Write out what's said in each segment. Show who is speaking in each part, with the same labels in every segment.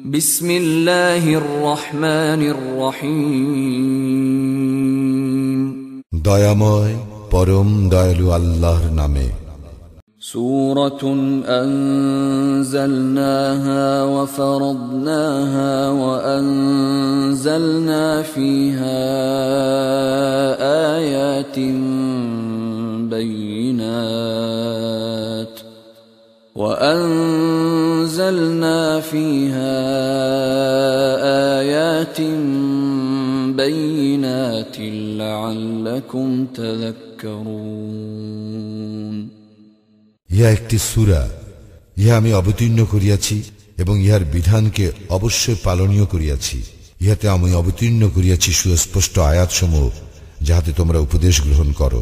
Speaker 1: بسم الله الرحمن الرحيم
Speaker 2: দয়াময় পরম দয়ালু আল্লাহর নামে
Speaker 1: سورة أنزلناها وفرضناها وأنزلنا فيها آيات بينات وأنزلنا فيها آيات بينات لعلكم تذكرون
Speaker 2: ইহা একটি সূরা ইহা আমি অবতীর্ণ করিয়াছি এবং ইহার বিধানকে অবশ্যই পালনীয় করিয়াছি ইহাতে আমি অবতীর্ণ করিয়াছি সুস্পষ্ট আয়াতসমূহ যাহাতে তোমরা উপদেশ গ্রহণ করো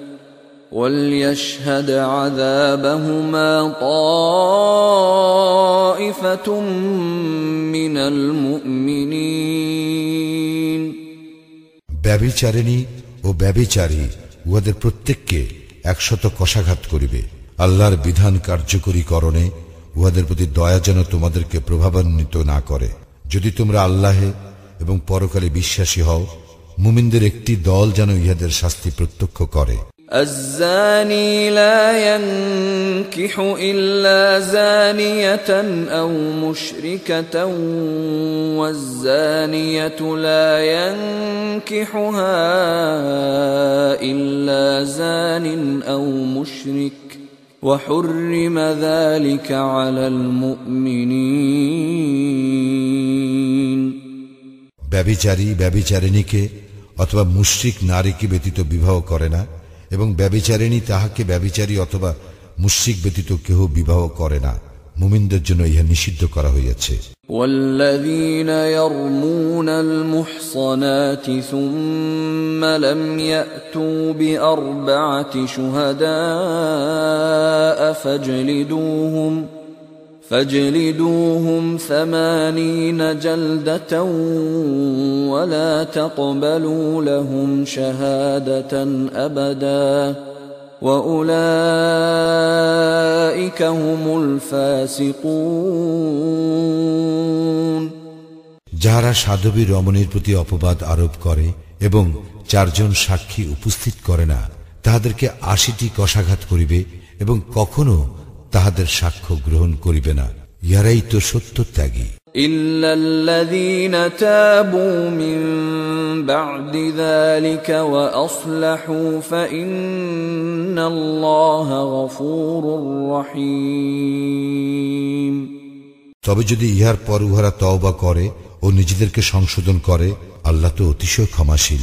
Speaker 1: وليشهد عذابهما طائفة من المؤمنين
Speaker 2: ব্যবিচারিণী ও ব্যবিচারী উহাদের প্রত্যেককে একশত কষাঘাত করিবে আল্লাহর বিধান কার্যকরী করণে উহাদের প্রতি দয়া যেন তোমাদেরকে প্রভাবান্বিত না করে যদি তোমরা আল্লাহে এবং পরকালে বিশ্বাসী হও মুমিনদের একটি দল যেন ইহাদের শাস্তি প্রত্যক্ষ করে
Speaker 1: الزاني لا ينكح إلا زانية أو مشركة والزانية لا ينكحها إلا زان أو مشرك وحرم ذلك على المؤمنين
Speaker 2: ব্যবিচারী ব্যবিচারিণীকে অথবা মুশ্রিক নারীকে ব্যতীত বিবাহ করে না এবং ব্যবিচারিণী তাহাকে ব্যবিচারী অথবা মুশ্রিক ব্যতীত কেহ বিবাহ করে না মুমিনদের জন্য ইহা নিষিদ্ধ করা হইয়াছে
Speaker 1: والذين يرمون المحصنات ثم لم يأتوا بأربعة شهداء فاجلدوهم فاجلدوهم ثمانين جلدة ولا تقبلوا لهم شهادة أبدا وأولئك هم الفاسقون
Speaker 2: যাহারা সাধবী রমণীর প্রতি অপবাদ আরোপ করে এবং চারজন সাক্ষী উপস্থিত করে না তাহাদেরকে আশিটি কষাঘাত করিবে এবং কখনো তাহাদের সাক্ষ্য গ্রহণ করিবে না ইহারাই তো সত্য ত্যাগী
Speaker 1: إلا الذين تابوا من بعد ذلك وأصلحوا فإن الله غفور رحيم
Speaker 2: তবে যদি ইহার পর উহারা তওবা করে ও নিজেদেরকে সংশোধন করে আল্লাহ তো অতিশয় ক্ষমাশীল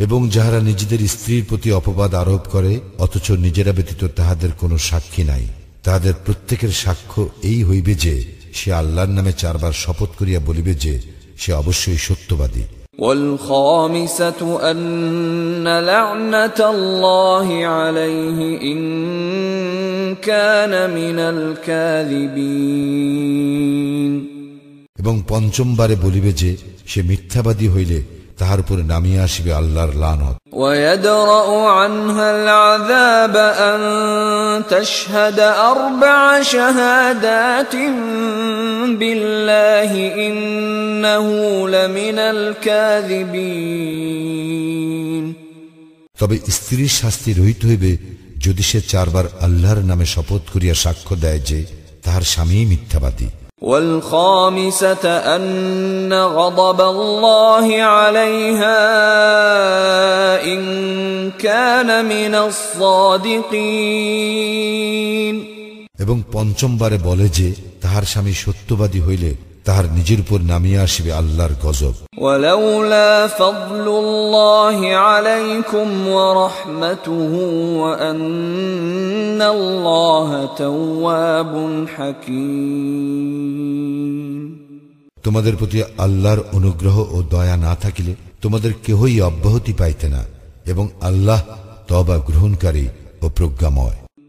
Speaker 2: এবং যাহারা নিজেদের স্ত্রীর প্রতি অপবাদ আরোপ করে অথচ নিজেরা ব্যতীত তাহাদের কোনো সাক্ষী নাই তাহাদের প্রত্যেকের সাক্ষ্য এই হইবে যে সে আল্লাহর নামে চারবার শপথ করিয়া বলিবে যে সে অবশ্যই সত্যবাদী
Speaker 1: والخامسة أن لعنة الله عليه إن كان من الكاذبين
Speaker 2: এবং পঞ্চমবারে বলিবে যে সে মিথ্যাবাদী হইলে তাহার উপরে নামিয়ে আসিবে আল্লাহর লানত
Speaker 1: ويدرأ عنها العذاب أن تشهد أربع شهادات بالله إنه لمن الكاذبين
Speaker 2: তবে স্ত্রীর শাস্তি রহিত হইবে যদি সে চারবার আল্লাহর নামে শপথ করিয়া সাক্ষ্য দেয় যে তাহার স্বামী মিথ্যাবাদী
Speaker 1: والخامسة أن غضب الله عليها كان من الصادقين
Speaker 2: এবং পঞ্চমবারে বলে যে তাহার স্বামী সত্যবাদী হইলে তাহার নিজের উপর নামিয়ে আসবে আল্লাহর গজব
Speaker 1: ولولا فضل الله عليكم ورحمته وأن الله تواب حكيم
Speaker 2: তোমাদের প্রতি আল্লাহর অনুগ্রহ ও দয়া না থাকিলে তোমাদের কেহই অব্যাহতি পাইতে না এবং আল্লাহ তবা গ্রহণকারী ও প্রজ্ঞাময়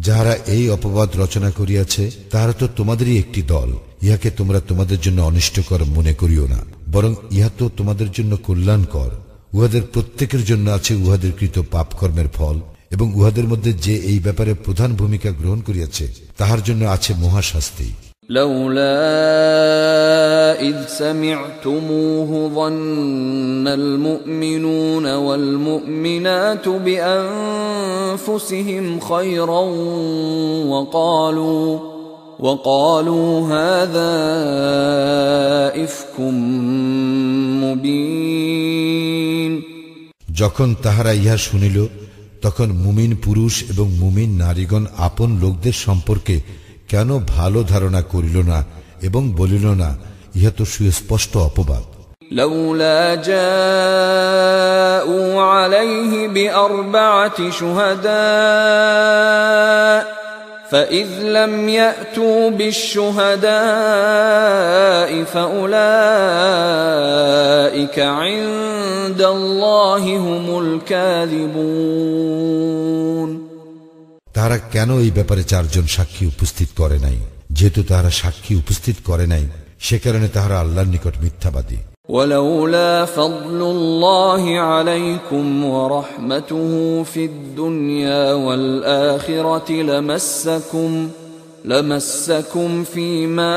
Speaker 2: যাহারা এই অপবাদ রচনা করিয়াছে, তাহারা তো তোমাদেরই একটি দল। ইহাকে তোমরা তোমাদের জন্য অনিষ্টকর মনে করিও না। বরং ইহা তো তোমাদের জন্য কল্যাণকর। উহাদের প্রত্যেকের জন্য আছে উহাদের কৃত পাপকর্মের ফল, এবং উহাদের মধ্যে যে এই ব্যাপারে প্রধান ভূমিকা গ্রহণ করিয়াছে, তাহার জন্য আছে মহাশাস্তি।
Speaker 1: لولا إذ سمعتموه ظن المؤمنون والمؤمنات بأنفسهم خيرا وقالوا وقالوا هذا إفك مبين
Speaker 2: যখন তাহারা ইহা শুনিল তখন মুমিন পুরুষ এবং মুমিন নারীগণ আপন লোকদের সম্পর্কে কেন ভালো ধারণা করিল না এবং বলিল না ইহা তো সুস্পষ্ট অপবাদ
Speaker 1: لولا جاءوا عليه بأربعة شهداء فإذ لم يأتوا بالشهداء فأولئك عند الله هم الكاذبون
Speaker 2: তাহারা কেন এই ব্যাপারে চারজন সাক্ষী উপস্থিত করে নাই যেহেতু তাহারা সাক্ষী উপস্থিত করে নাই সে কারণে তাহারা আল্লাহর নিকট মিথ্যাবাদী
Speaker 1: ولولا فضل الله عليكم ورحمته في الدنيا والآخرة لمسكم لمسكم فيما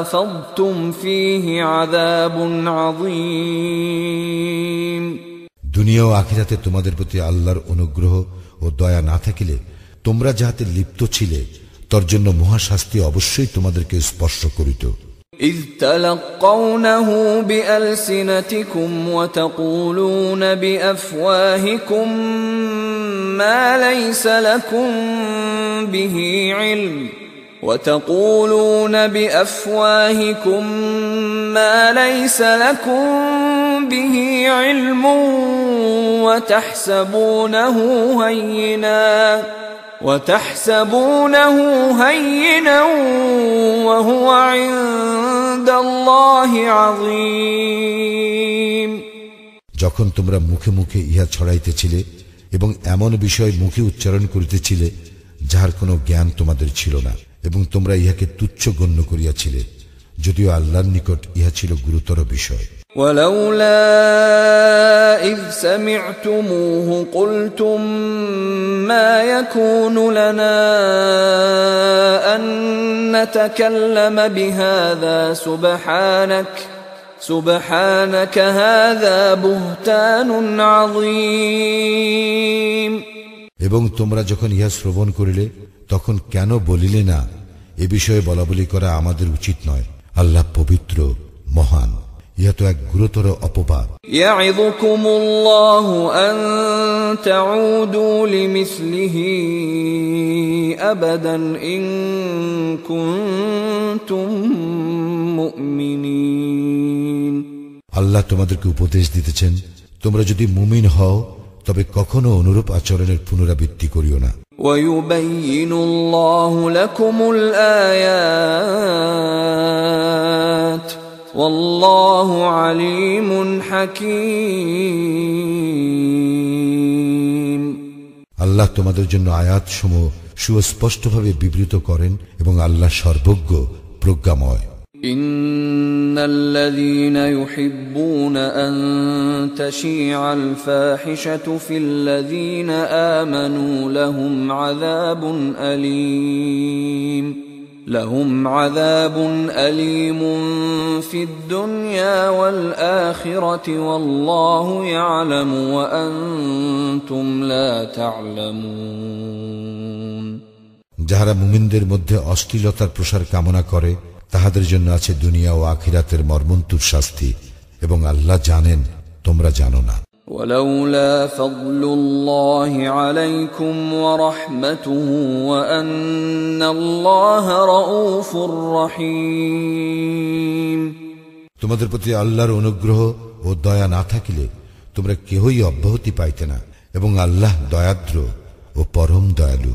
Speaker 1: أفضتم فيه عذاب عظيم
Speaker 2: দুনিয়া ও আখিরাতে তোমাদের প্রতি আল্লাহর অনুগ্রহ ও দয়া না থাকিলে তোমরা যাহাতে লিপ্ত ছিলে তর জন্য মহাশাস্তি অবশ্যই তোমাদেরকে স্পর্শ করিত
Speaker 1: إذ تلقونه بألسنتكم وتقولون بأفواهكم ما ليس لكم به علم وتقولون بأفواهكم ما ليس لكم به علم وتحسبونه هيناً وتحسبونه هينا وهو عند الله عظيم
Speaker 2: যখন তোমরা মুখে মুখে ইহা ছড়াইতেছিলে এবং এমন বিষয় মুখে উচ্চারণ করিতেছিলে যাহার কোনো জ্ঞান তোমাদের ছিল না এবং তোমরা ইহাকে তুচ্ছ গণ্য করিয়াছিলে যদিও আল্লাহর নিকট ইহা ছিল গুরুতর বিষয়
Speaker 1: ولولا إذ سمعتموه قلتم ما يكون لنا أن نتكلم بهذا سبحانك سبحانك هذا بهتان عظيم
Speaker 2: এবং তোমরা যখন ইহা শ্রবণ করিলে তখন কেন বলিলে না এ বিষয়ে বলাবলি করা আমাদের উচিত নয় আল্লাহ পবিত্র মহান ইহা তো এক গুরুতর অপবাদ
Speaker 1: يعظكم الله أن تعودوا لمثله أبدا إن كنتم مؤمنين
Speaker 2: আল্লাহ তোমাদেরকে উপদেশ দিতেছেন তোমরা যদি মুমিন হও তবে কখনো অনুরূপ আচরণের পুনরাবৃত্তি করিও না
Speaker 1: ويبين الله لكم الآيات والله عليم حكيم
Speaker 2: আল্লাহ তোমাদের জন্য আয়াত সমূহ সুস্পষ্টভাবে বিবৃত করেন এবং আল্লাহ সর্বজ্ঞ প্রজ্ঞাময়
Speaker 1: إن الذين يحبون أن تشيع الفاحشة في الذين آمنوا لهم عذاب أليم لهم عذاب أليم في الدنيا والآخرة والله يعلم وأنتم لا تعلمون
Speaker 2: যাহারা মুমিনদের মধ্যে অশ্লীলতার প্রসার কামনা করে তাহাদের জন্য আছে দুনিয়া ও আখিরাতের মর্মন্তুর শাস্তি এবং আল্লাহ জানেন তোমরা জানো না
Speaker 1: ولولا فضل الله عليكم ورحمته وأن الله رؤوف رحيم
Speaker 2: তোমাদের প্রতি আল্লাহর অনুগ্রহ ও দয়া না থাকিলে তোমরা কেহই অব্যাহতি পাইতে না এবং আল্লাহ দয়াদ্র ও পরম দয়ালু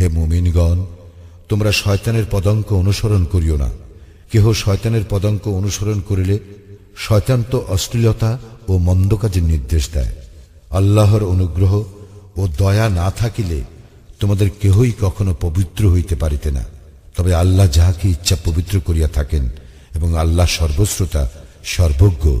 Speaker 2: হে মুমিনগণ, তোমরা শয়তানের পদাঙ্ক অনুসরণ করিও না। কেহ শয়তানের পদাঙ্ক অনুসরণ করিলে শয়তান তো অশ্লীলতা ও মন্দ কাজের নির্দেশ দেয়। আল্লাহর অনুগ্রহ ও দয়া না থাকিলে তোমাদের কেহই কখনো পবিত্র হইতে পারিতে না। তবে আল্লাহ যাহাকে ইচ্ছা পবিত্র করিয়া থাকেন এবং আল্লাহ সর্বশ্রোতা, সর্বজ্ঞ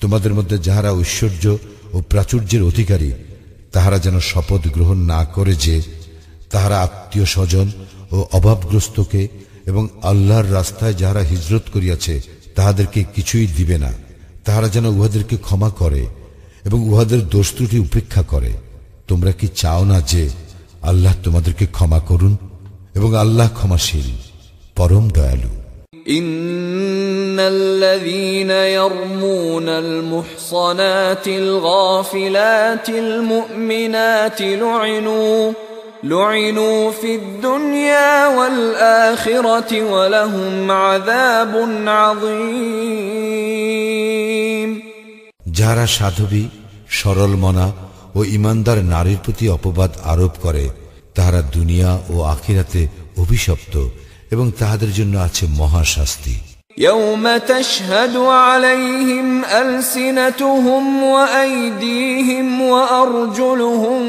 Speaker 2: তোমাদের মধ্যে যাহারা ঐশ্বর্য ও প্রাচুর্যের অধিকারী, তাহারা যেন শপথ গ্রহণ না করে যে, তাহারা আত্মীয় স্বজন ও অভাবগ্রস্তকে এবং আল্লাহর রাস্তায় যাহারা হিজরত করিয়াছে, তাহাদেরকে কিছুই দিবে না। তাহারা যেন উহাদেরকে ক্ষমা করে এবং উহাদের দোষ ত্রুটি উপেক্ষা করে। তোমরা কি চাও না যে, আল্লাহ তোমাদেরকে ক্ষমা করুন এবং আল্লাহ ক্ষমাশীল? পরম দয়ালু
Speaker 1: إن الذين يرمون المحصنات الغافلات المؤمنات لعنوا لعنوا في الدنيا والآخرة ولهم عذاب عظيم
Speaker 2: যারা সাধবী সরল মনা ও ইমানদার নারীর প্রতি অপবাদ আরোপ করে তাহারা দুনিয়া ও আখিরাতে অভিশপ্ত এবং তাহাদের জন্য আছে মহাশাস্তি
Speaker 1: يوم تشهد عليهم ألسنتهم وأيديهم وأرجلهم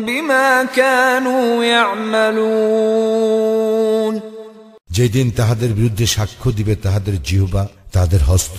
Speaker 1: بما كانوا يعملون
Speaker 2: যেদিন তাহাদের বিরুদ্ধে সাক্ষ্য দিবে তাহাদের জিহবা তাহাদের হস্ত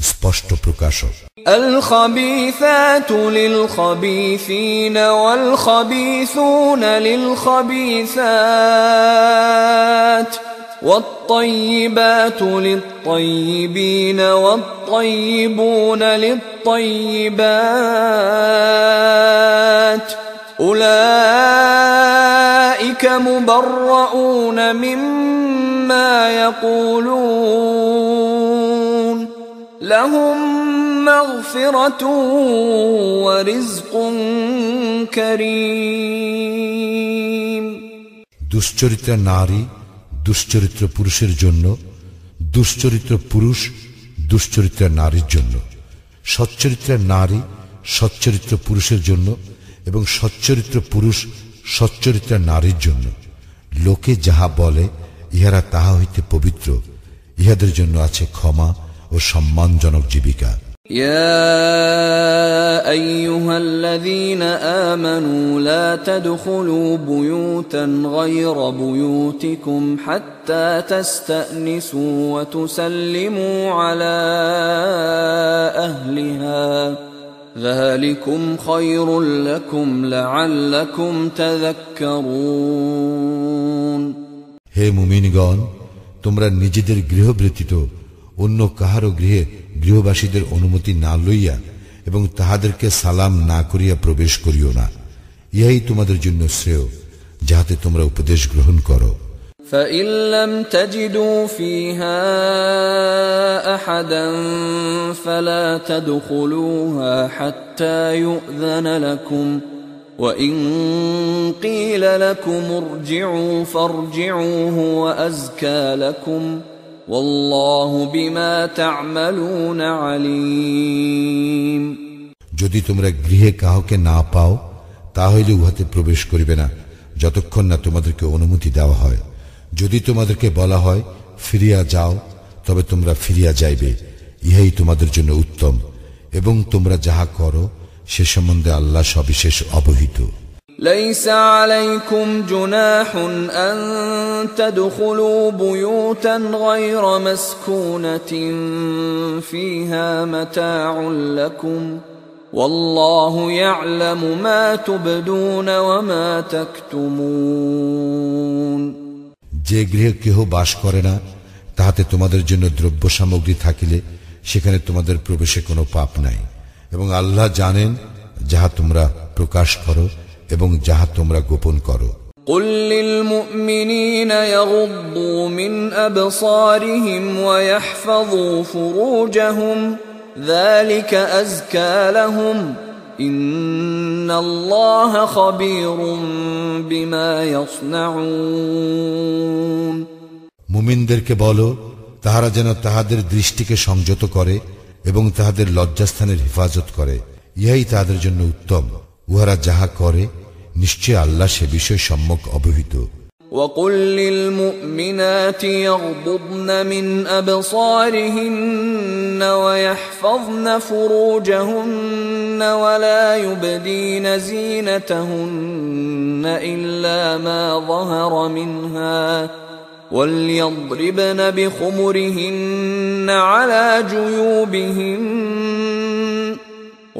Speaker 2: স্পষ্ট প্রকাশক
Speaker 1: الخبيثات للخبيثين والخبيثون للخبيثات والطيبات للطيبين والطيبون للطيبات أولئك مبرؤون مما يقولون لهم مغفرة ورزق كريم
Speaker 2: দুশ্চরিত্রা নারী দুশ্চরিত্র পুরুষের জন্য দুশ্চরিত্র পুরুষ দুশ্চরিত্রা নারীর জন্য সচ্চরিত্রা নারী সচ্চরিত্র পুরুষের জন্য এবং সচ্চরিত্র পুরুষ সচ্চরিত্রা নারীর জন্য লোকে যাহা বলে ইহারা তাহা হইতে পবিত্র ইহাদের জন্য আছে ক্ষমা ও সম্মানজনক জীবিকা
Speaker 1: يا ايها الذين امنوا لا تدخلوا بيوتا غير بيوتكم حتى تستانسوا وتسلموا على اهلها ذلكم خير لكم لعلكم تذكرون
Speaker 2: হে মুমিনগণ তোমরা নিজেদের গৃহ ব্যতীত অন্য কাহারও গৃহে গৃহবাসীদের অনুমতি না লইয়া এবং তাহাদেরকে সালাম না করিয়া প্রবেশ করিও না ইহাই তোমাদের জন্য শ্রেয় যাহাতে তোমরা উপদেশ গ্রহণ করো
Speaker 1: فإن لم تجدوا فيها أحدا فلا تدخلوها حتى يؤذن لكم وإن قيل لكم ارجعوا فارجعوا هو أزكى لكم
Speaker 2: যদি তোমরা গৃহে কাহকে না পাও, তাহলে উহাতে প্রবেশ করিবে না, যতক্ষণ না তোমাদেরকে অনুমতি দেওয়া হয়। যদি তোমাদেরকে বলা হয়, ফিরিয়া যাও, তবে তোমরা ফিরিয়া যাইবে, ইহাই তোমাদের জন্য উত্তম, এবং তোমরা যাহা করো, সে সম্বন্ধে আল্লাহ সবিশেষ অবহিত।
Speaker 1: ليس عليكم جناح أن تدخلوا بيوتا غير مسكونة فيها متاع لكم والله يعلم ما تبدون وما تكتمون
Speaker 2: যে গৃহে কেহ বাস করে না তাহাতে তোমাদের জন্য দ্রব্য সামগ্রী থাকিলে সেখানে তোমাদের প্রবেশে কোনো পাপ নাই এবং আল্লাহ জানেন যাহা তোমরা প্রকাশ করো এবং যাহা তোমরা গোপন করো
Speaker 1: قل للمؤمنين يغضوا من أبصارهم ويحفظوا فروجهم ذلك أزكى لهم إن الله خبير بما يصنعون
Speaker 2: মুমিনদেরকে বলো তাহারা যেন তাহাদের দৃষ্টিকে সংযত করে এবং তাহাদের লজ্জাস্থানের হেফাজত করে ইহাই তাহাদের জন্য উত্তম উহারা যাহা করে নিশ্চয় আল্লাহ সে বিষয় সম্যক অবহিত
Speaker 1: وقل للمؤمنات يغضضن من أبصارهن ويحفظن فروجهن ولا يبدين زينتهن إلا ما ظهر منها وليضربن بخمرهن على جيوبهن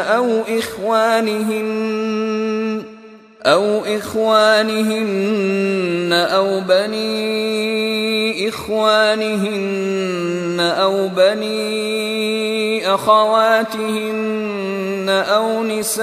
Speaker 1: أو إخوانهن أو إخوانهن أو بني إخوانهن أو بني أخواتهن أو نسائهن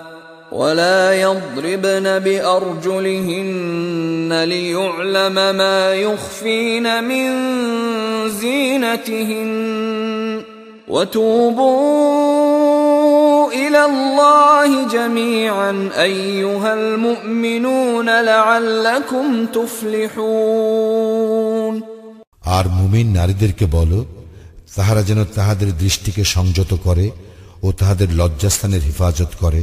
Speaker 1: ولا يضربن بأرجلهن ليعلم ما يخفين من زينتهن وتوبوا إلى الله جميعا أيها المؤمنون لعلكم تفلحون
Speaker 2: আর মুমিন নারীদেরকে বলো তাহারা যেন তাহাদের দৃষ্টিকে সংযত করে ও তাহাদের লজ্জাস্থানের হেফাজত করে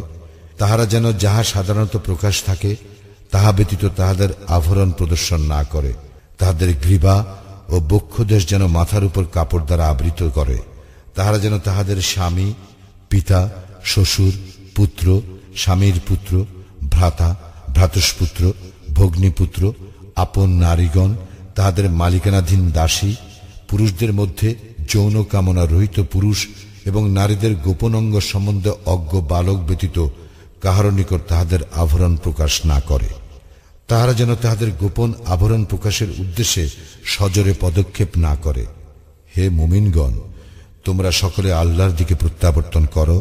Speaker 2: তাহারা যেন যাহা সাধারণত প্রকাশ থাকে, তাহা ব্যতীত তাহাদের আভরণ প্রদর্শন না করে। তাহাদের গ্রীবা ও বক্ষদেশ যেন মাথার উপর কাপড় দ্বারা আবৃত করে। তাহারা যেন তাহাদের স্বামী, পিতা, শ্বশুর, পুত্র, স্বামীর পুত্র, ভ্রাতা, ভ্রাতুষ্পুত্র, ভগ্নীপুত্র, আপন নারীগণ, তাহাদের মালিকানাধীন দাসী, পুরুষদের মধ্যে যৌন কামনা রহিত পুরুষ এবং নারীদের গোপন অঙ্গ সম্বন্ধে অজ্ঞ বালক ব্যতীত কাহার নিকট তাহাদের আভরণ প্রকাশ না করে তাহারা যেন তাহাদের গোপন আভরণ প্রকাশের উদ্দেশ্যে সজরে পদক্ষেপ না করে হে মুমিনগণ তোমরা সকলে আল্লাহর দিকে প্রত্যাবর্তন করো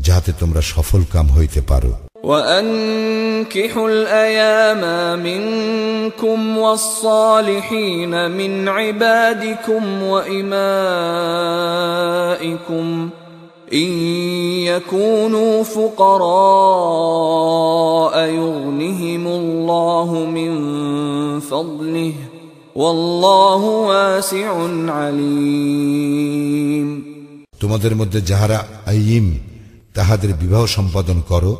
Speaker 2: যাহাতে তোমরা সফল কাম হইতে পারো
Speaker 1: وأنكحوا الأيام منكم والصالحين من عبادكم وإمائكم إن يكونوا فقراء يغنهم الله من فضله والله واسع عليم
Speaker 2: তোমাদের মধ্যে যাহারা আইম তাহাদের বিবাহ সম্পাদন করো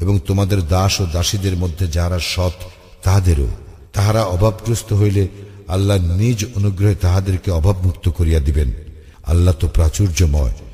Speaker 2: এবং তোমাদের দাস ও দাসীদের মধ্যে যাহারা সৎ তাহাদেরও তাহারা অভাবগ্রস্ত হইলে আল্লাহ নিজ অনুগ্রহে তাহাদেরকে অভাবমুক্ত করিয়া দিবেন আল্লাহ তো প্রাচুর্যময়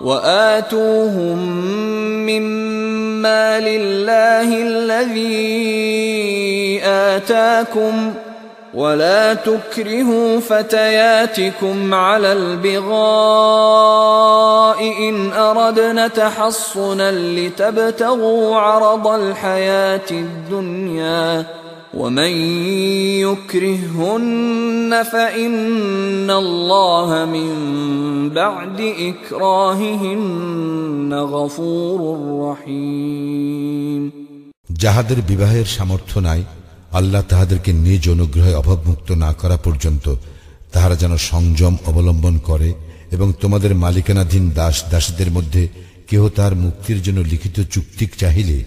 Speaker 1: وآتوهم مما لله الذي آتاكم ولا تكرهوا فتياتكم على البغاء إن أردنا تحصنا لتبتغوا عرض الحياة الدنيا ومن يكرههن فان الله من بعد اكراههن غفور رحيم
Speaker 2: যাহাদের বিবাহের সামর্থ্য নাই আল্লাহ তাহাদেরকে নিজ অনুগ্রহে অভাবমুক্ত না করা পর্যন্ত তাহারা যেন সংযম অবলম্বন করে এবং তোমাদের মালিকানাধীন দাস দাসীদের মধ্যে কেহ তাহার মুক্তির জন্য লিখিত চুক্তি চাহিলে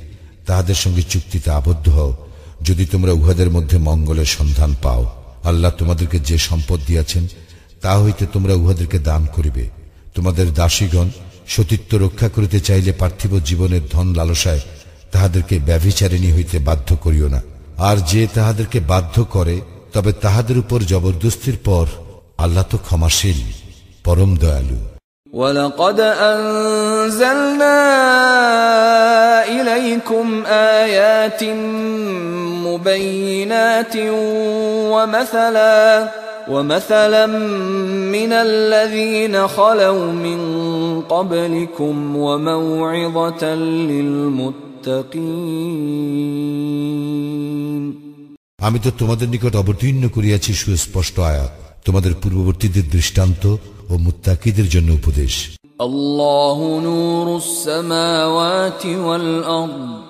Speaker 2: তাহাদের সঙ্গে চুক্তিতে আবদ্ধ হও যদি তোমরা উহাদের মধ্যে মঙ্গলের সন্ধান পাও আল্লাহ তোমাদেরকে যে সম্পদ দিয়াছেন তা হইতে তোমরা উহাদেরকে দান করিবে তোমাদের দাসীগণ সতীত্ব রক্ষা করিতে চাইলে পার্থিব জীবনের ধন লালসায় তাহাদেরকে ব্যভিচারিণী হইতে বাধ্য করিও না আর যে তাহাদেরকে বাধ্য করে তবে তাহাদের উপর জবরদস্তির পর আল্লাহ তো ক্ষমাশীল পরম দয়ালু
Speaker 1: ولقد أنزلنا إليكم آيات مبينات ومثلا ومثلا من الذين خلوا من قبلكم وموعظة للمتقين
Speaker 2: আমি তো তোমাদের নিকট অবতীর্ণ করিয়াছি সুস্পষ্ট আয়াত তোমাদের পূর্ববর্তীদের দৃষ্টান্ত ও মুত্তাকিদের জন্য উপদেশ
Speaker 1: الله نور السماوات والأرض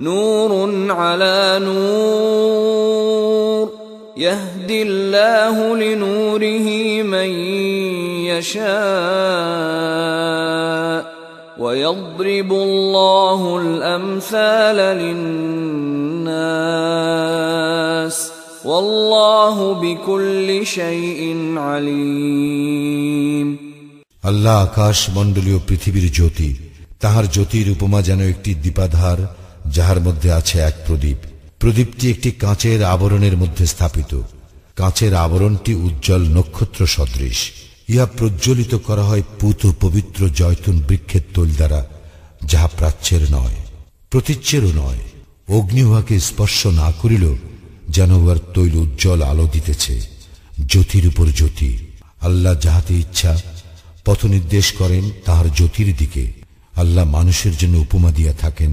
Speaker 1: نور على نور يهدي الله لنوره من يشاء ويضرب الله الامثال للناس والله بكل شيء عليم
Speaker 2: আল্লাহ আকাশ মণ্ডলীয় পৃথিবীর জ্যোতি তাহার জ্যোতির উপমা যেন একটি দীপাধার যাহার মধ্যে আছে এক প্রদীপ। প্রদীপটি একটি কাঁচের আবরণের মধ্যে স্থাপিত। কাঁচের আবরণটি উজ্জ্বল নক্ষত্র সদৃশ। ইহা প্রজ্বলিত করা হয় পুত পবিত্র জয়তুন বৃক্ষের তৈল দ্বারা, যাহা প্রাচ্যের নয়, প্রতীচ্যেরও নয়। অগ্নি উহাকে স্পর্শ না করিল যেন উহার তৈল উজ্জ্বল আলো দিতেছে। জ্যোতির উপর জ্যোতি। আল্লাহ যাহাতে ইচ্ছা পথ নির্দেশ করেন তাহার জ্যোতির দিকে। আল্লাহ মানুষের জন্য উপমা দিয়া থাকেন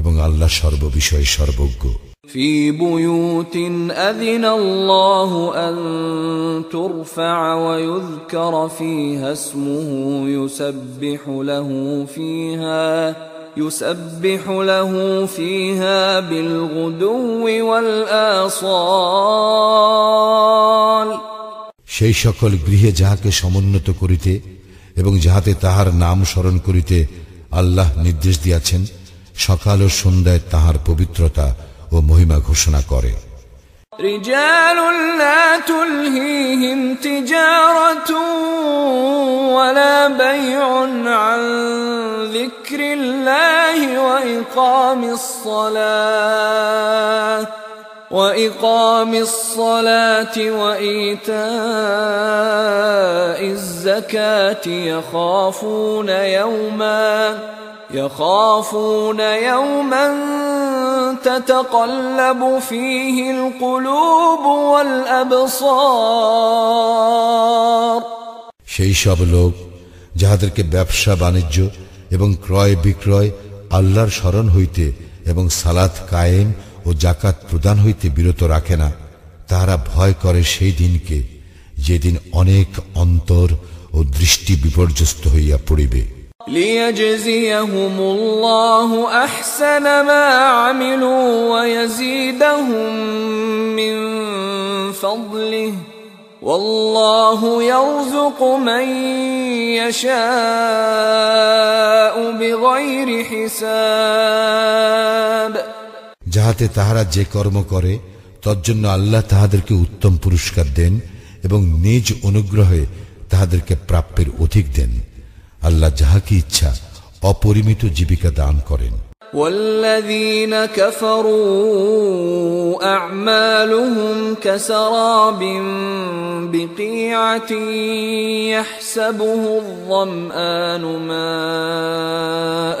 Speaker 2: এবং আল্লাহ সর্ববিষয়ে সর্বজ্ঞ
Speaker 1: في بيوت أذن الله أن ترفع ويذكر فيها اسمه يسبح له فيها يسبح له فيها بالغدو والآصال
Speaker 2: সেই সকল গৃহে যাহাকে সমুন্নত করিতে এবং যাহাতে তাহার নাম স্মরণ করিতে আল্লাহ নির্দেশ দিয়াছেন সকাল ও সন্ধ্যায় তাহার পবিত্রতা ও মহিমা ঘোষণা করে
Speaker 1: رجال لا تلهيهم تجارة ولا بيع عن ذكر الله وإقام الصلاة وإقام الصلاة وإيتاء الزكاة يخافون يوما يخافون يوما تتقلب فيه القلوب والأبصار
Speaker 2: সেই সব লোক যাহাদেরকে ব্যবসা বাণিজ্য এবং ক্রয় বিক্রয় আল্লাহর স্মরণ হইতে এবং সালাত কায়েম ও জাকাত প্রদান হইতে বিরত রাখে না তাহারা ভয় করে সেই দিনকে যেদিন অনেক অন্তর ও দৃষ্টি বিপর্যস্ত হইয়া পড়িবে
Speaker 1: ليجزيهم الله احسن ما عملوا ويزيدهم من فضله والله يرزق من يشاء بغير حساب
Speaker 2: যাহাতে তাহারা যে কর্ম করে তজ্জন্য আল্লাহ তাহাদেরকে উত্তম পুরস্কার দেন এবং নিজ অনুগ্রহে তাহাদেরকে প্রাপ্যের অধিক দেন আল্লাহ যাহাকে ইচ্ছা অপরিমিত জীবিকা দান করেন
Speaker 1: والذين كفروا اعمالهم كسراب بقيعه يحسبه الظمان ماء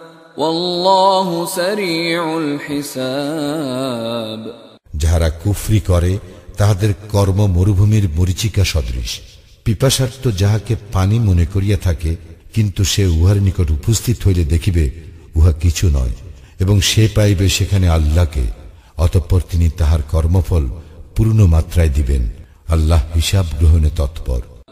Speaker 2: যাহারা কুফরি করে, তাহাদের কর্ম মরুভূমির মরিচিকা সদৃশ। পিপাসার্থ যাহাকে পানি মনে করিয়া থাকে, কিন্তু সে উহার নিকট উপস্থিত হইলে দেখিবে, উহা কিছু নয়, এবং সে পাইবে সেখানে আল্লাহকে, অতঃপর তিনি তাহার কর্মফল পূর্ণ মাত্রায় দিবেন। আল্লাহ হিসাব গ্রহণে তৎপর।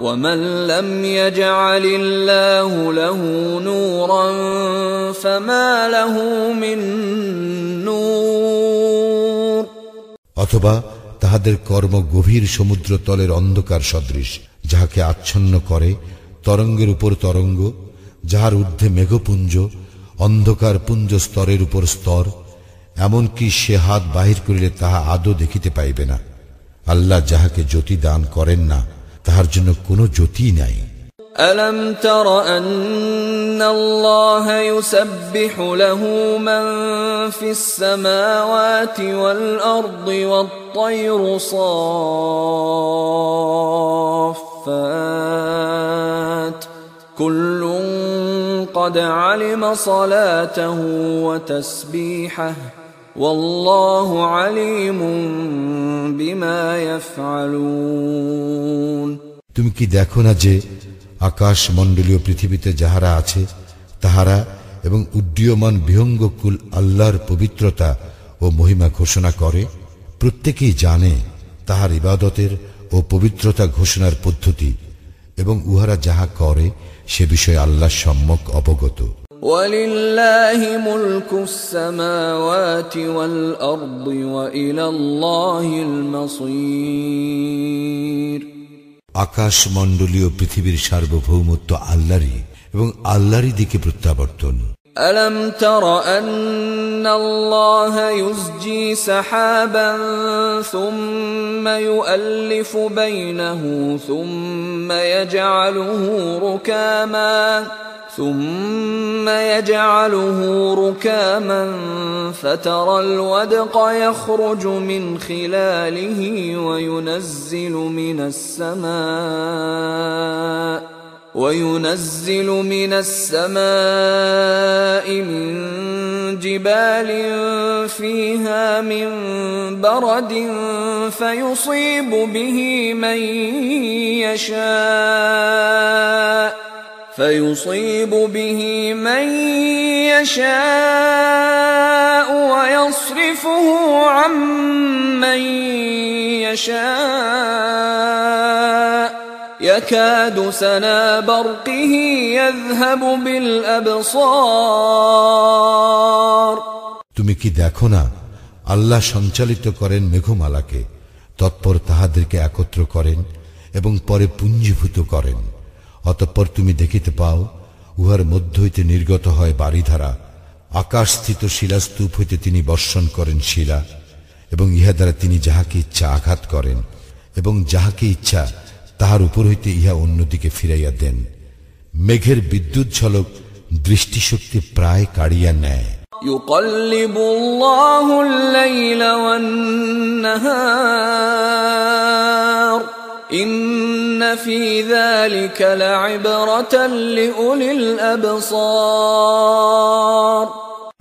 Speaker 1: ومن لم يجعل الله له نورا فما له من نور
Speaker 2: অথবা তাহাদের কর্ম গভীর সমুদ্র তলের অন্ধকার সদৃশ যাহাকে আচ্ছন্ন করে তরঙ্গের উপর তরঙ্গ যাহার ঊর্ধ্বে মেঘপুঞ্জ অন্ধকার পুঞ্জ স্তরের উপর স্তর এমনকি সে হাত বাহির করিলে তাহা আদৌ দেখিতে পাইবে না আল্লাহ যাহাকে জ্যোতি দান করেন না তাহার জন্য কোনো জ্যোতিই নাই
Speaker 1: ألم تر أن الله يسبح له من في السماوات والأرض والطير صافات كل قد علم صلاته وتسبيحه
Speaker 2: তুমি কি দেখো না যে আকাশ মন্ডলীয় পৃথিবীতে যাহারা আছে, তাহারা এবং উড্ডীয়মান বিহঙ্গকুল আল্লাহর পবিত্রতা ও মহিমা ঘোষণা করে? প্রত্যেকেই জানে তাহার ইবাদতের ও পবিত্রতা ঘোষণার পদ্ধতি এবং উহারা যাহা করে, সে বিষয়ে আল্লাহ সম্যক অবগত।
Speaker 1: ولله ملك السماوات والأرض وإلى الله المصير
Speaker 2: আকাশ মণ্ডলীয় পৃথিবীর সার্বভৌমত্ব আল্লাহরই এবং আল্লাহরই দিকে প্রত্যাবর্তন
Speaker 1: ألم تر أن الله يزجي سحابا ثم يؤلف بينه ثم يجعله ركاما ثم يجعله ركاما فترى الودق يخرج من خلاله وينزل من السماء وينزل من السماء من جبال فيها من برد فيصيب به من يشاء فيصيب به من يشاء ويصرفه عن من يشاء يكاد سنا برقه يذهب بالابصار
Speaker 2: তুমি কি দেখো না আল্লাহ সঞ্চালিত করেন মেঘমালাকে তৎপর তাহাদেরকে একত্র করেন এবং পরে পুঞ্জীভূত করেন অতঃপর তুমি দেখিতে পাও উহার মধ্য হইতে নির্গত হয় বাড়িধারা আকাশস্থিত শিলাস্তূপ হইতে তিনি বর্ষণ করেন শিলা এবং ইহা দ্বারা তিনি যাহাকে ইচ্ছা আঘাত করেন এবং যাহাকে ইচ্ছা তাহার উপর হইতে ইহা অন্যদিকে ফিরাইয়া দেন মেঘের বিদ্যুৎ ঝলক দৃষ্টিশক্তি প্রায় কাড়িয়া নেয়
Speaker 1: يقلب الله الليل والنهار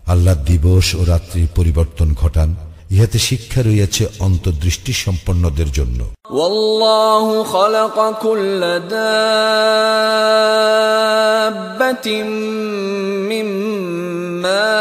Speaker 2: আল্লাহ দিবস ও রাত্রির পরিবর্তন ঘটান ইহাতে শিক্ষা রইয়াছে অন্তর্দৃষ্টি সম্পন্নদের জন্য।
Speaker 1: ওয়াল্লাহু খালাকা মা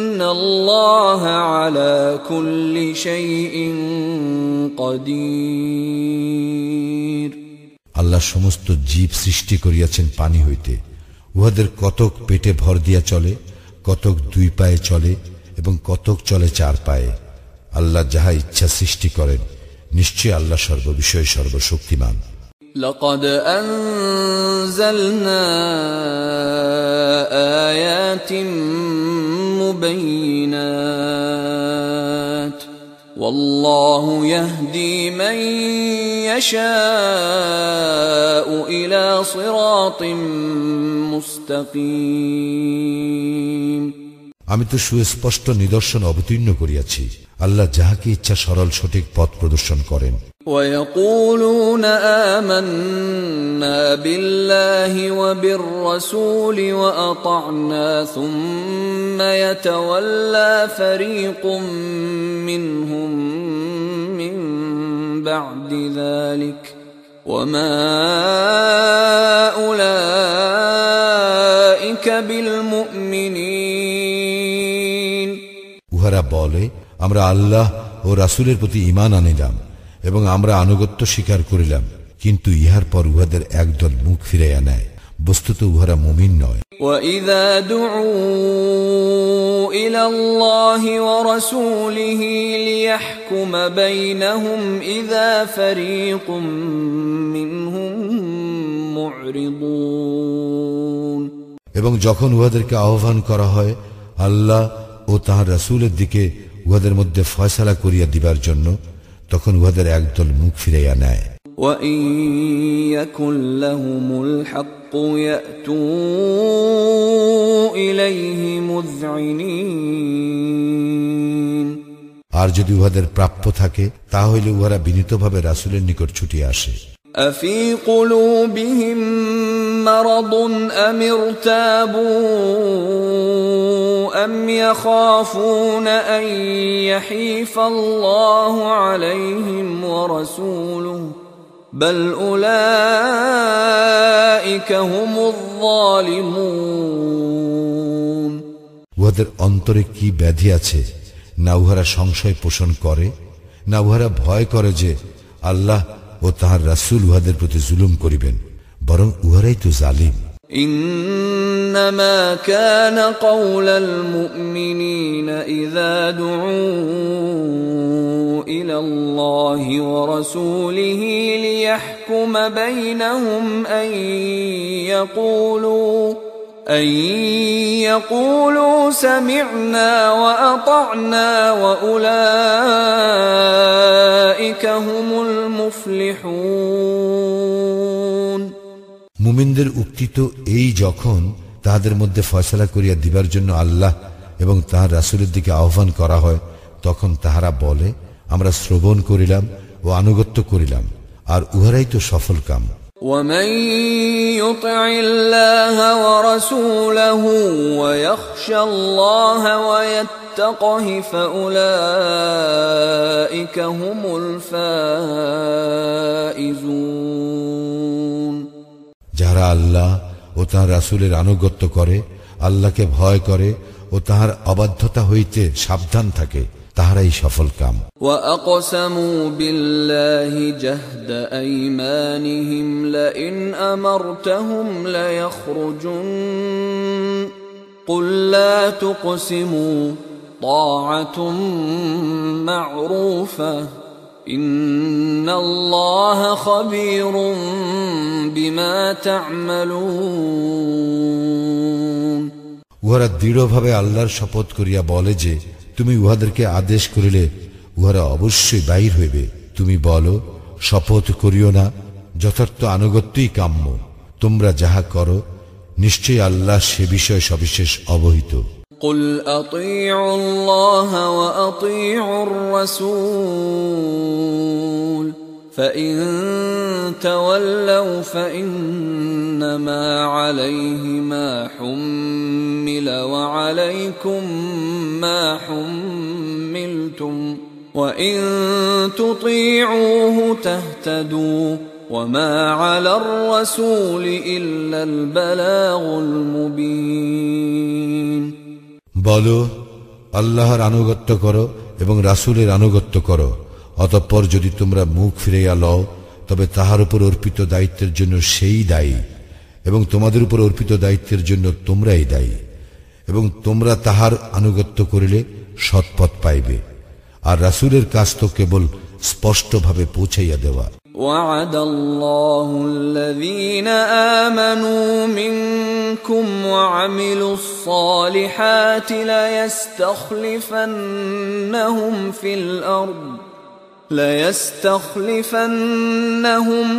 Speaker 1: الله على كل شيء قدير
Speaker 2: আল্লাহ সমস্ত জীব সৃষ্টি করিয়াছেন পানি হইতে উহাদের কতক পেটে ভর দিয়া চলে কতক দুই পায়ে চলে এবং কতক চলে চার পায়ে আল্লাহ যাহা ইচ্ছা সৃষ্টি করেন নিশ্চয় আল্লাহ সর্ববিষয়ে সর্বশক্তিমান
Speaker 1: لقد أنزلنا آيات مبينات والله يهدي من يشاء إلى صراط مستقيم
Speaker 2: আমি তো সুস্পষ্ট নিদর্শন অবতীর্ণ করিয়াছি আল্লাহ যাহাকে ইচ্ছা সরল সঠিক পথ প্রদর্শন করেন
Speaker 1: ويقولون آمنا بالله وبالرسول وأطعنا ثم يتولى فريق منهم من بعد ذلك وما أولئك بالمؤمنين
Speaker 2: উহারা বলে আমরা আল্লাহ ও রাসূলের প্রতি ঈমান আনিলাম এবং আমরা আনুগত্য স্বীকার করিলাম কিন্তু ইহার পর উহাদের একদল মুখ ফিরাইয়া নেয় বস্তুত উহারা মুমিন নয়
Speaker 1: وإذا دعوا إلى الله ورسوله ليحكم بينهم إذا فريق منهم معرضون
Speaker 2: এবং যখন উহাদেরকে আহ্বান করা হয় আল্লাহ ও তাহার রাসূলের দিকে উহাদের মধ্যে ফয়সালা করিয়া দিবার জন্য তখন উহাদের একদল মুখ ফিরাইয়া নেয়
Speaker 1: وإن يكن لهم الحق يأتوا إليه مذعنين
Speaker 2: আর যদি উহাদের প্রাপ্য থাকে তা হইলে উহারা বিনীতভাবে রাসূলের নিকট ছুটিয়া আসে
Speaker 1: أفي قلوبهم مرض أم ارتابوا أم يخافون أن يحيف الله عليهم ورسوله بل أولئك هم الظالمون
Speaker 2: উহাদের অন্তরে কি ব্যাধি আছে না উহারা সংশয় পোষণ করে না উহারা ভয় করে যে আল্লাহ ও তাহার রাসূল উহাদের প্রতি জুলুম করিবেন বরং উহারাই তো জালিম
Speaker 1: إنما كان قول المؤمنين إذا دعوا إلى الله ورسوله ليحكم بينهم أن يقولوا أن يقولوا سمعنا وأطعنا وأولئك هم المفلحون
Speaker 2: মুমিনদের উক্তি তো এই যখন তাহাদের মধ্যে ফয়সলা করিয়া দিবার জন্য আল্লাহ এবং তাহার রাসূলের দিকে আহ্বান করা হয় তখন তাহারা বলে আমরা শ্রবণ করিলাম ও আনুগত্য করিলাম আর উহারাই তো সফল কাম
Speaker 1: ومن يطع الله ورسوله ويخشى الله ويتقه فأولئك هم الفائزون
Speaker 2: যাহারা আল্লাহ ও তাহার রাসূলের আনুগত্য করে আল্লাহকে ভয় করে ও তাহার অবাধ্যতা হইতে সাবধান থাকে তাহারাই সফল কাম
Speaker 1: وأقسموا بالله جهد أيمانهم لئن أمرتهم ليخرجن قل لا تقسموا طاعة معروفة إن الله خبير بما تعملون
Speaker 2: উহারা দৃঢ়ভাবে আল্লাহর শপথ করিয়া বলে যে তুমি উহাদেরকে আদেশ করিলে উহারা অবশ্যই বাহির হইবে তুমি বলো শপথ করিও না যথার্থ আনুগত্যই কাম্য তোমরা যাহা করো নিশ্চয়ই আল্লাহ সে বিষয়ে সবিশেষ অবহিত
Speaker 1: قل اطيعوا الله واطيعوا الرسول فان تولوا فانما عليه ما حمل وعليكم ما حملتم وان تطيعوه تهتدوا وما على الرسول الا البلاغ المبين
Speaker 2: বলো আল্লাহর আনুগত্য করো এবং রাসূলের আনুগত্য করো অতঃপর যদি তোমরা মুখ ফিরাইয়া লও তবে তাহার উপর অর্পিত দায়িত্বের জন্য সেই দায়ী এবং তোমাদের উপর অর্পিত দায়িত্বের জন্য তোমরাই দায়ী এবং তোমরা তাহার আনুগত্য করিলে সৎপথ পাইবে আর রাসূলের কাজ তো কেবল স্পষ্টভাবে পৌঁছাইয়া দেওয়া
Speaker 1: وعد الله الذين آمنوا منكم وعملوا الصالحات ليستخلفنهم في الأرض ليستخلفنهم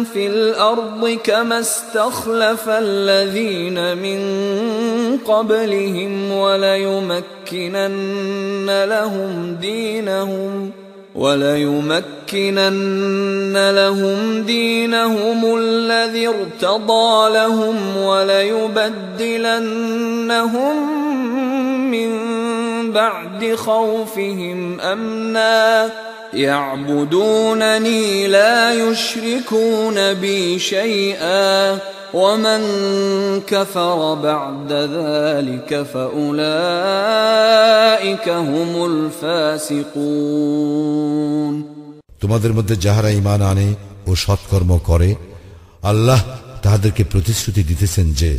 Speaker 1: في الأرض كما استخلف الذين من قبلهم وليمكنن لهم دينهم وليمكنن لهم دينهم الذي ارتضى لهم وليبدلنهم من بعد خوفهم امنا يعبدونني لا يشركون بي شيئا ومن كفر بعد ذلك فاولئك هم الفاسقون
Speaker 2: তোমাদের মধ্যে যাহারা ইমান আনে ও সৎকর্ম করে আল্লাহ তাহাদেরকে প্রতিশ্রুতি দিতেছেন যে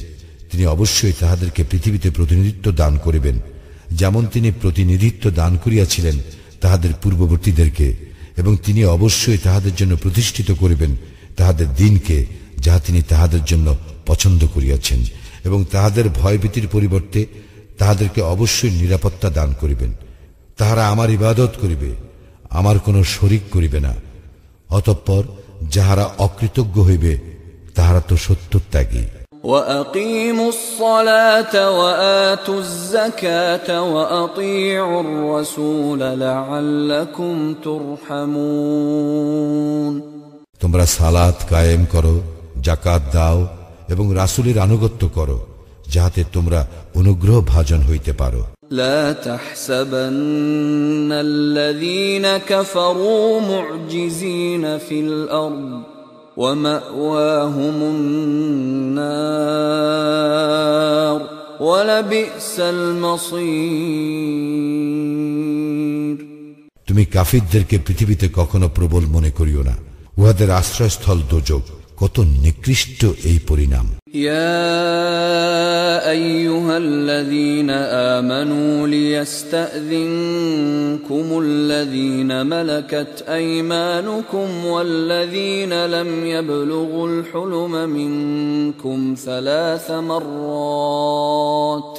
Speaker 2: তিনি অবশ্যই তাহাদেরকে পৃথিবীতে প্রতিনিধিত্ব দান করিবেন যেমন তিনি প্রতিনিধিত্ব দান করিয়াছিলেন তাহাদের পূর্ববর্তীদেরকে, এবং তিনি অবশ্যই তাহাদের জন্য প্রতিষ্ঠিত করিবেন তাহাদের দিনকে, যাহা তিনি তাহাদের জন্য পছন্দ করিয়াছেন, এবং তাহাদের ভয়ভীতির পরিবর্তে তাহাদেরকে অবশ্যই নিরাপত্তা দান করিবেন। তাহারা আমার ইবাদত করিবে, আমার কোনো শরিক করিবে না। অতঃপর যাহারা অকৃতজ্ঞ হইবে, তাহারা তো সত্যত্যাগী।
Speaker 1: وأقيموا الصلاة وآتوا الزكاة وأطيعوا الرسول لعلكم ترحمون
Speaker 2: তোমরা সালাত কায়েম করো জাকাত দাও এবং রাসূলের আনুগত্য করো যাহাতে তোমরা অনুগ্রহ ভাজন হইতে পারো
Speaker 1: لا تحسبن الذين كفروا معجزين في الأرض ومأواهم النار ولبئس المصير
Speaker 2: তুমি কাফিরদেরকে পৃথিবীতে কখনো প্রবল মনে করিও না উহাদের আশ্রয়স্থল দোজক কত নিকৃষ্ট এই পরিণাম
Speaker 1: يا ايها الذين امنوا ليستاذنكم الذين ملكت ايمانكم والذين لم يبلغوا الحلم منكم ثلاث مرات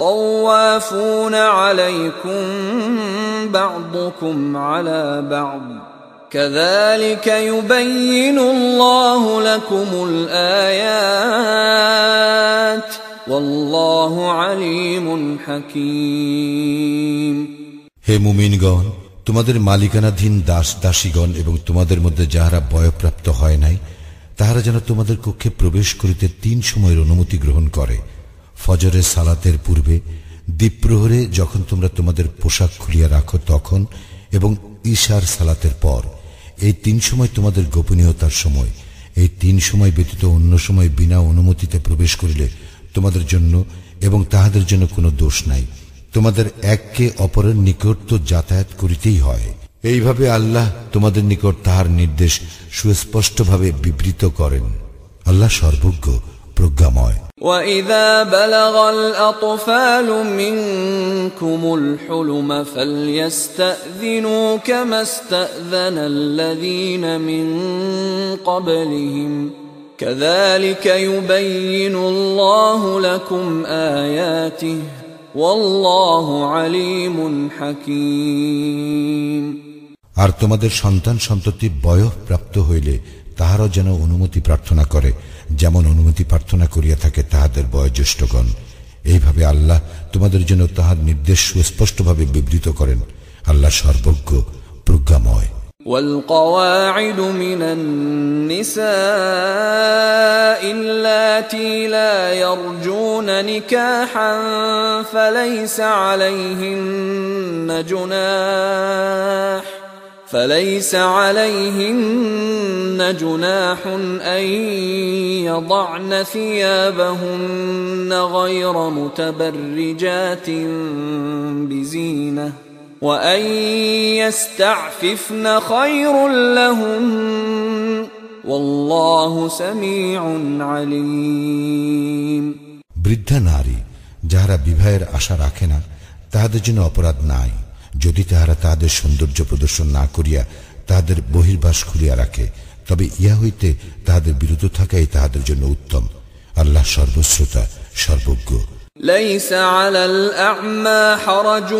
Speaker 1: طوافون عليكم بعضكم على بعض كذلك يبين الله لكم الآيات والله عليم حكيم
Speaker 2: হে মুমিনগণ তোমাদের মালিকানাধীন দাস দাসীগণ এবং তোমাদের মধ্যে যাহারা বয়প্রাপ্ত হয় নাই তাহারা যেন তোমাদের কক্ষে প্রবেশ করিতে তিন সময়ের অনুমতি গ্রহণ করে ফজরের সালাতের পূর্বে দ্বীপ্রহরে যখন তোমরা তোমাদের পোশাক খুলিয়া রাখো তখন এবং ঈশার সালাতের পর, এই তিন সময় তোমাদের গোপনীয়তার সময়, এই তিন সময় ব্যতীত অন্য সময় বিনা অনুমতিতে প্রবেশ করিলে তোমাদের জন্য এবং তাহাদের জন্য কোনো দোষ নাই। তোমাদের এককে অপরের নিকট তো যাতায়াত করিতেই হয়। এইভাবে আল্লাহ তোমাদের নিকট তাহার নির্দেশ সুস্পষ্টভাবে বিবৃত করেন। আল্লাহ সর্বজ্ঞ, প্রজ্ঞাময়।
Speaker 1: وإذا بلغ الأطفال منكم الحلم فليستأذنوا كما استأذن الذين من قبلهم كذلك يبين الله لكم آياته والله عليم حكيم
Speaker 2: আর তোমাদের সন্তান সন্ততি বয়ঃ প্রাপ্ত হইলে তাহারও যেন অনুমতি প্রার্থনা করে যেমন অনুমতি প্রার্থনা করিয়া থাকে তাহাদের বয়োজ্যেষ্ঠগণ এইভাবে আল্লাহ তোমাদের জন্য তাহার নির্দেশ সুস্পষ্টভাবে বিবৃত করেন আল্লাহ সর্বজ্ঞ প্রজ্ঞাময়
Speaker 1: والقواعد من النساء اللاتي لا يرجون نكاحا فليس عليهن جناح فليس عليهن جناح أن يضعن ثيابهن غير متبرجات بزينة وأن يستعففن خير لهن والله سميع عليم
Speaker 2: বৃদ্ধা নারী যাহারা বিবাহের আশা রাখে না তাহাদের জন্য অপরাধ নাই যদি তাহারা তাহাদের সৌন্দর্য প্রদর্শন না করিয়া তাহাদের বহির্বাস খুলিয়া রাখে তবে ইয়া হইতে তাহাদের বিরত থাকাই তাহাদের জন্য উত্তম আল্লাহ সর্বশ্রোতা সর্বজ্ঞ
Speaker 1: ليس على الأعمى حرج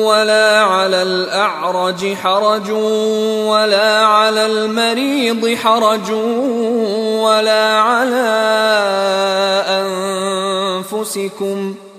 Speaker 1: ولا على الأعرج حرج ولا على المريض حرج ولا على أنفسكم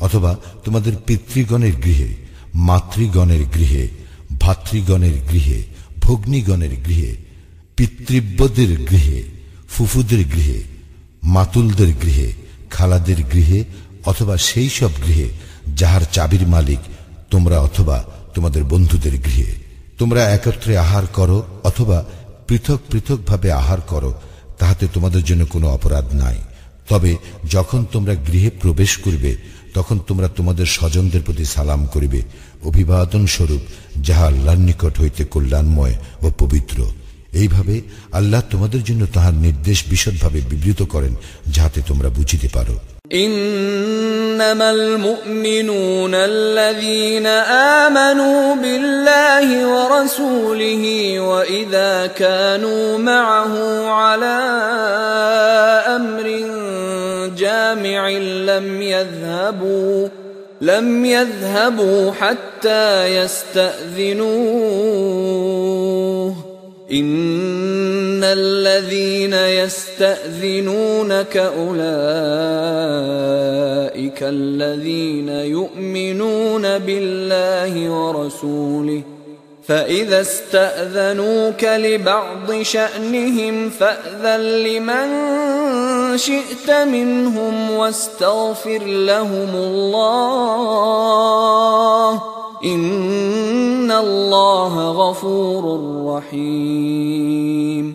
Speaker 2: অথবা তোমাদের পিতৃগণের গৃহে, মাতৃগণের গৃহে, ভাতৃগণের গৃহে, ভগ্নীগণের গৃহে পিতৃব্যদের গৃহে, ফুফুদের গৃহে, মাতুলদের গৃহে, খালাদের গৃহে অথবা সেই সব গৃহে যাহার চাবির মালিক তোমরা অথবা তোমাদের বন্ধুদের গৃহে। তোমরা একত্রে আহার করো অথবা পৃথক পৃথকভাবে আহার করো, তাহাতে তোমাদের জন্য কোনো অপরাধ নাই। তবে যখন তোমরা গৃহে প্রবেশ করবে তখন তোমরা তোমাদের স্বজনদের প্রতি সালাম করিবে অভিবাদন স্বরূপ যাহা আল্লাহর নিকট হইতে কল্যাণময় ও পবিত্র এইভাবে আল্লাহ তোমাদের জন্য তাহার নির্দেশ বিশদভাবে বিবৃত করেন যাহাতে তোমরা বুঝিতে পারো
Speaker 1: إنما المؤمنون الذين آمنوا بالله ورسوله وإذا كانوا معه على أمر جامع لم يذهبوا لم يذهبوا حتى يستأذنوه. إن الذين يستأذنونك أولئك الذين يؤمنون بالله ورسوله. فإذا استأذنوك لبعض شأنهم فأذن لمن شئت منهم واستغفر لهم الله إن الله غفور رحيم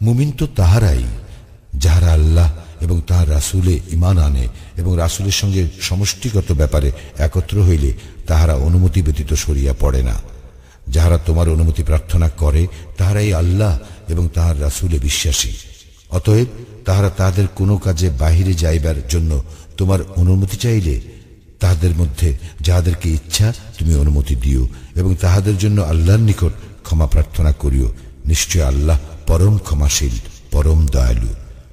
Speaker 2: মুমিন তো তাহারাই যাহারা আল্লাহ এবং তাহার রাসুলে ইমান আনে এবং রাসুলের সঙ্গে সমষ্টিগত ব্যাপারে একত্র হইলে তাহারা অনুমতি ব্যতীত সরিয়া পড়ে না যাহারা তোমার অনুমতি প্রার্থনা করে, তাহারাই আল্লাহ এবং তাহার রাসুলে বিশ্বাসী। অতএব তাহারা তাহাদের কোনো কাজে বাহিরে যাইবার জন্য তোমার অনুমতি চাইলে, তাহাদের মধ্যে যাহাদেরকে ইচ্ছা তুমি অনুমতি দিও এবং তাহাদের জন্য আল্লাহর নিকট ক্ষমা প্রার্থনা করিও। নিশ্চয় আল্লাহ পরম ক্ষমাশীল, পরম দয়ালু।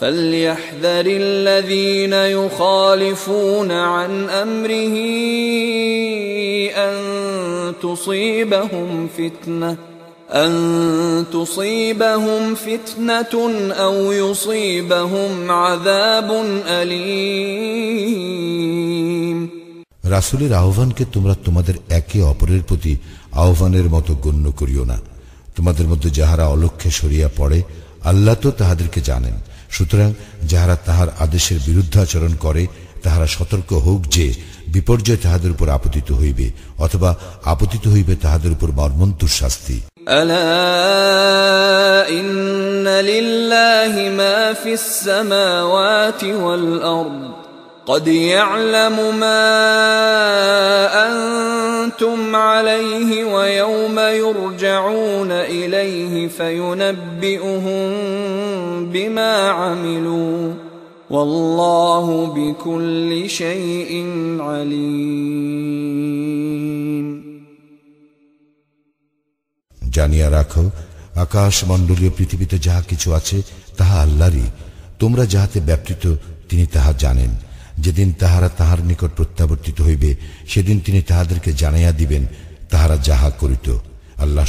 Speaker 1: فليحذر الذين يخالفون عن امره ان تصيبهم فتنه ان تصيبهم فتنه او يصيبهم عذاب اليم
Speaker 2: রাসুলের আহ্বানকে তোমরা তোমাদের একে অপরের প্রতি আহ্বানের মতো গণ্য করিও না তোমাদের মধ্যে যাহারা অলক্ষ্যে সরিয়া পড়ে আল্লাহ তো তাহাদেরকে জানেন সুতরাং যাহারা তাহার আদেশের বিরুদ্ধ আচরণ করে, তাহারা সতর্ক হোক যে, বিপর্যয় তাহাদের উপর আপতিত হইবে, অথবা আপতিত হইবে তাহাদের উপর মর্মন্তুর শাস্তি।
Speaker 1: আলা قد يعلم ما أنتم عليه ويوم يرجعون إليه فينبئهم بما عملوا والله بكل شيء عليم
Speaker 2: জানিয়া রাখো আকাশ মণ্ডলীয় পৃথিবীতে যাহা কিছু আছে তাহা আল্লাহরই তোমরা যাহাতে ব্যাপৃত তিনি তাহা জানেন যেদিন তাহারা তাহার নিকট প্রত্যাবর্তিত হইবে, সেদিন তিনি তাহাদেরকে জানাইয়া দিবেন, তাহারা যাহা করিত, আল্লাহ